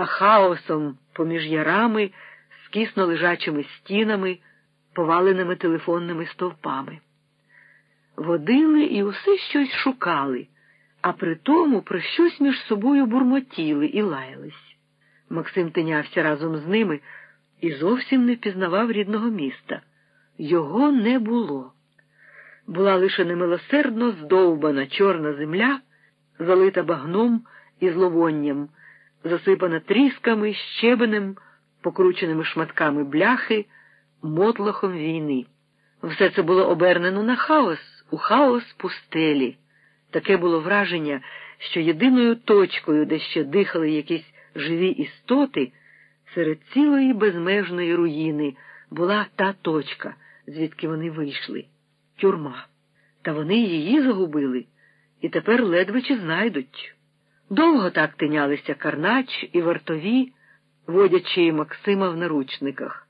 а хаосом поміж ярами, скісно лежачими стінами, поваленими телефонними стовпами. Водили і усе щось шукали, а при тому про щось між собою бурмотіли і лаялись. Максим тинявся разом з ними і зовсім не пізнавав рідного міста. Його не було. Була лише немилосердно здовбана чорна земля, залита багном і зловонням, засипана трісками, щебенем, покрученими шматками бляхи, мотлохом війни. Все це було обернено на хаос, у хаос пустелі. Таке було враження, що єдиною точкою, де ще дихали якісь живі істоти, серед цілої безмежної руїни була та точка, звідки вони вийшли тюрма. Та вони її загубили і тепер ледве чи знайдуть. Довго так тинялися Карнач і вартові, водячи Максима в наручниках.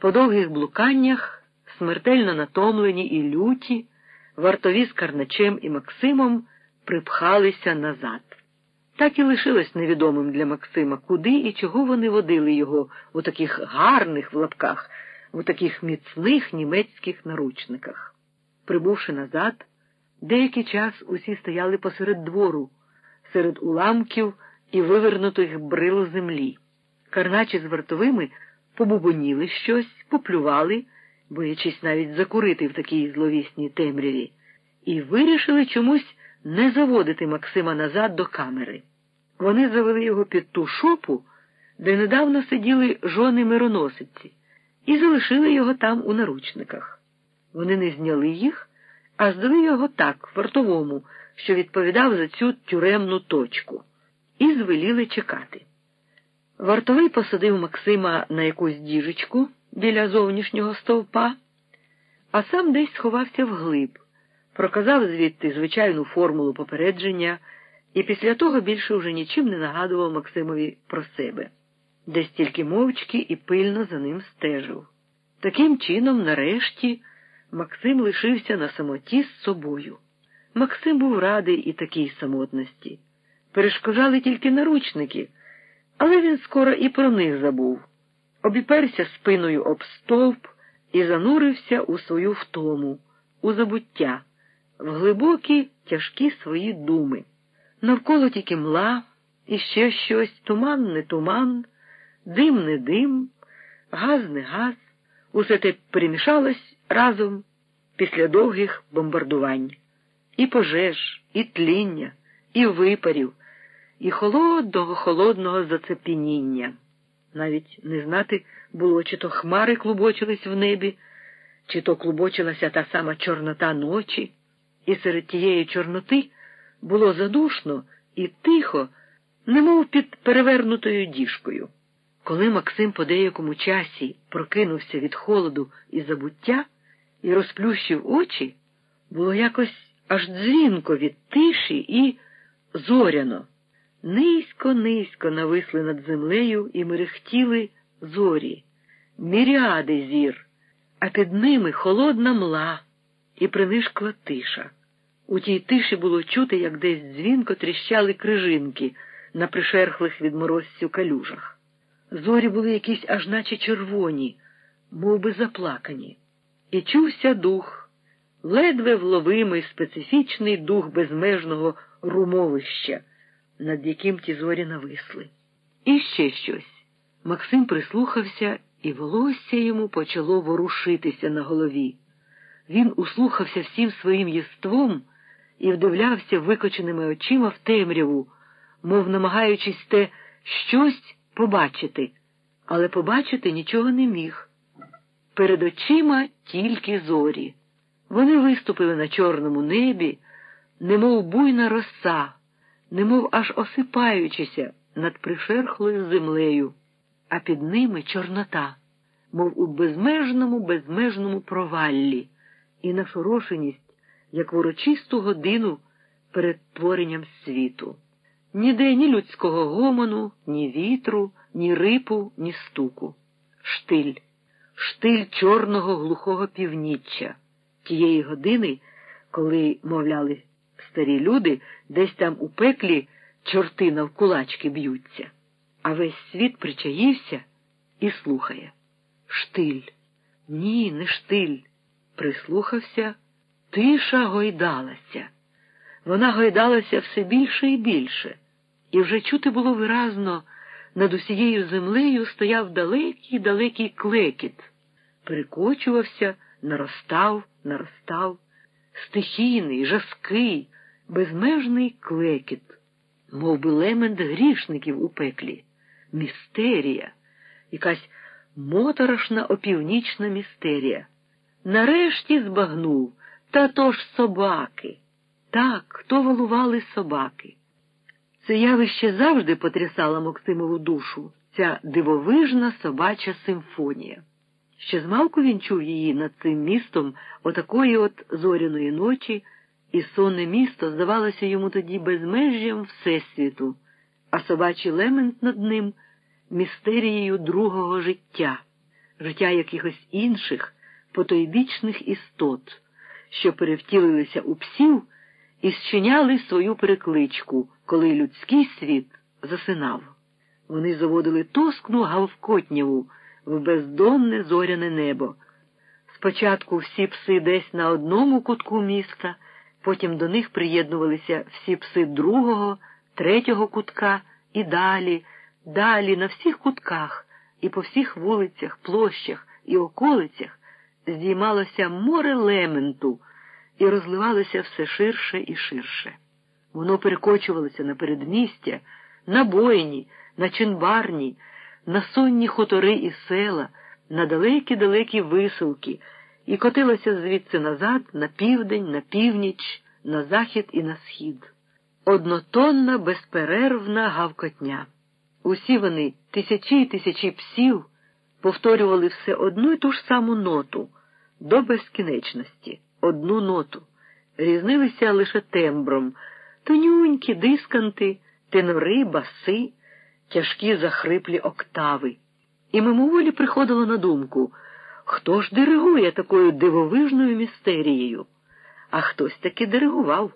По довгих блуканнях, смертельно натомлені і люті, вартові з Карначем і Максимом припхалися назад. Так і лишилось невідомим для Максима, куди і чого вони водили його у таких гарних в лапках, у таких міцних німецьких наручниках. Прибувши назад, деякий час усі стояли посеред двору, серед уламків і вивернутих брил землі. Карначі з вартовими побубоніли щось, поплювали, боячись навіть закурити в такій зловісній темряві, і вирішили чомусь не заводити Максима назад до камери. Вони завели його під ту шопу, де недавно сиділи жони мироносиці, і залишили його там у наручниках. Вони не зняли їх, а здали його так, вартовому, що відповідав за цю тюремну точку, і звеліли чекати. Вартовий посадив Максима на якусь діжечку біля зовнішнього стовпа, а сам десь сховався вглиб, проказав звідти звичайну формулу попередження і після того більше вже нічим не нагадував Максимові про себе, десь тільки мовчки і пильно за ним стежив. Таким чином, нарешті, Максим лишився на самоті з собою. Максим був радий і такій самотності. Перешкоджали тільки наручники, але він скоро і про них забув. Обіперся спиною об стовп і занурився у свою втому, у забуття, в глибокі тяжкі свої думи. Навколо тільки мла, і ще щось, туман не туман, дим не дим, газ не газ. Усе те перемішалось разом після довгих бомбардувань. І пожеж, і тління, і випарів, і холодного, холодного зацепеніння. Навіть не знати було, чи то хмари клубочились в небі, чи то клубочилася та сама чорнота ночі, і серед тієї чорноти було задушно і тихо, немов під перевернутою діжкою. Коли Максим по деякому часі прокинувся від холоду і забуття і розплющив очі, було якось аж дзвінко від тиші і зоряно. Низько, низько нависли над землею і мерехтіли зорі, міріади зір, а під ними холодна мла і принишкла тиша. У тій тиші було чути, як десь дзвінко тріщали крижинки на пришерхлих від морозцю калюжах. Зорі були якісь аж наче червоні, мов би заплакані, і чувся дух, ледве вловимий специфічний дух безмежного румовища, над яким ті зорі нависли. І ще щось. Максим прислухався, і волосся йому почало ворушитися на голові. Він услухався всім своїм єством і вдивлявся викоченими очима в темряву, мов намагаючись те щось побачити, але побачити нічого не міг. Перед очима тільки зорі. Вони виступили на чорному небі, немов буйна роса, немов аж осипаючися над пришерхлою землею, а під ними чорнота, мов у безмежному, безмежному проваллі, і нашорошеність, як урочисту годину перед творенням світу. Ніде ні людського гомону, ні вітру, ні рипу, ні стуку. Штиль, штиль чорного глухого північчя, тієї години, коли, мовляли, старі люди десь там у пеклі чорти навкулачки б'ються. а весь світ причаївся і слухає. Штиль. Ні, не штиль. Прислухався, тиша гойдалася. Вона гойдалася все більше і більше, і вже чути було виразно, над усією землею стояв далекий далекий клекіт, перекочувався, наростав, наростав, стихійний, жаский, безмежний клекіт, мов би лемент грішників у пеклі, містерія, якась моторошна опівнічна містерія. Нарешті збагнув, та то ж собаки. Так, то волували собаки. Це явище завжди потрясало Максимову душу, ця дивовижна собача симфонія. Ще змалку він чув її над цим містом отакої от зоряної ночі, і сонне місто здавалося йому тоді безмежжям Всесвіту, а собачий лемент над ним містерією другого життя, життя якихось інших потойбічних істот, що перевтілилися у псів і зчиняли свою перекличку, коли людський світ засинав. Вони заводили тоскну гавкотняву в бездонне зоряне небо. Спочатку всі пси десь на одному кутку міста, потім до них приєднувалися всі пси другого, третього кутка і далі, далі на всіх кутках і по всіх вулицях, площах і околицях здіймалося море лементу і розливалося все ширше і ширше. Воно перекочувалося на передмістя, на бойні, на чинбарні, на сонні хутори і села, на далекі-далекі висилки, і котилося звідси назад, на південь, на північ, на захід і на схід. Однотонна, безперервна гавкотня. Усі вони, тисячі й тисячі псів, повторювали все одну й ту ж саму ноту до безкінечності, одну ноту, різнилися лише тембром, тонюнькі дисканти, тенори, баси, тяжкі захриплі октави. І мимоволі приходило на думку, хто ж диригує такою дивовижною містерією, а хтось таки диригував.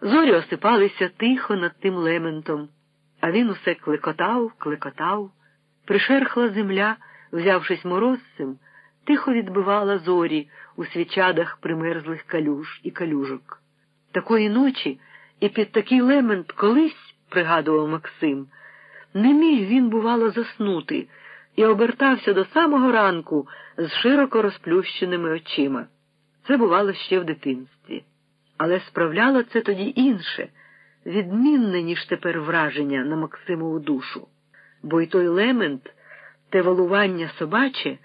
Зорі осипалися тихо над тим лементом, а він усе клекотав, клекотав. Пришерхла земля, взявшись морозцем, тихо відбивала зорі у свічадах примерзлих калюж і калюжок. Такої ночі і під такий лемент колись, пригадував Максим, не міг він, бувало, заснути і обертався до самого ранку з широко розплющеними очима. Це бувало ще в дитинстві. Але справляло це тоді інше, відмінне, ніж тепер враження на Максимову душу, бо й той лемент, те валування собаче,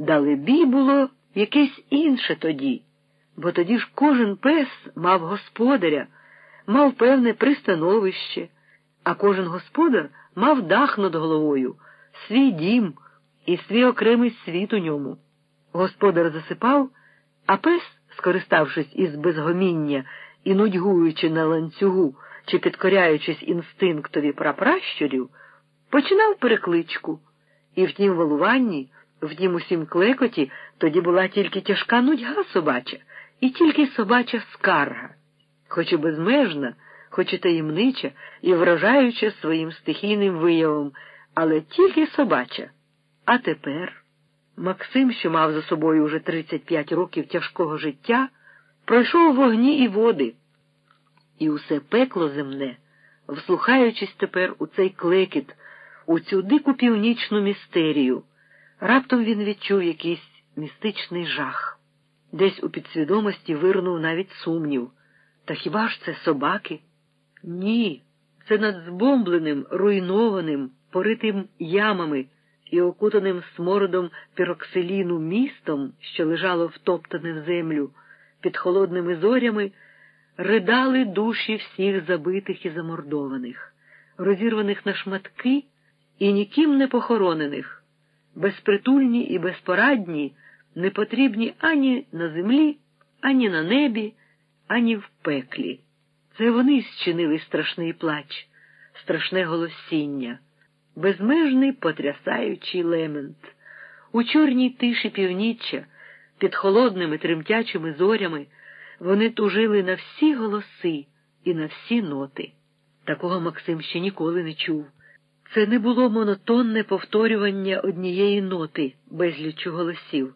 далебі було якесь інше тоді, бо тоді ж кожен пес мав господаря, мав певне пристановище, а кожен господар мав дах над головою, свій дім і свій окремий світ у ньому. Господар засипав, а пес, скориставшись із безгоміння і нудьгуючи на ланцюгу чи підкоряючись інстинктові прапращурів, починав перекличку, і в тім валуванні, в тім усім клекоті тоді була тільки тяжка нудьга собача і тільки собача скарга, хоч і безмежна, хоч і таємнича, і вражаюча своїм стихійним виявом, але тільки собача. А тепер Максим, що мав за собою уже 35 років тяжкого життя, пройшов вогні і води, і усе пекло земне, вслухаючись тепер у цей клекіт, у цю дику північну містерію, раптом він відчув якийсь містичний жах. Десь у підсвідомості вирнув навіть сумнів. Та хіба ж це собаки? Ні, це над збомбленим, руйнованим, поритим ямами і окутаним смородом піроксиліну містом, що лежало втоптане в землю, під холодними зорями, ридали душі всіх забитих і замордованих, розірваних на шматки і ніким не похоронених, безпритульні і безпорадні, не потрібні ані на землі, ані на небі, ані в пеклі. Це вони зчинили страшний плач, страшне голосіння безмежний потрясаючий лемент. У чорній тиші північчя, під холодними тремтячими зорями, вони тужили на всі голоси і на всі ноти. Такого Максим ще ніколи не чув. Це не було монотонне повторювання однієї ноти безлічу голосів.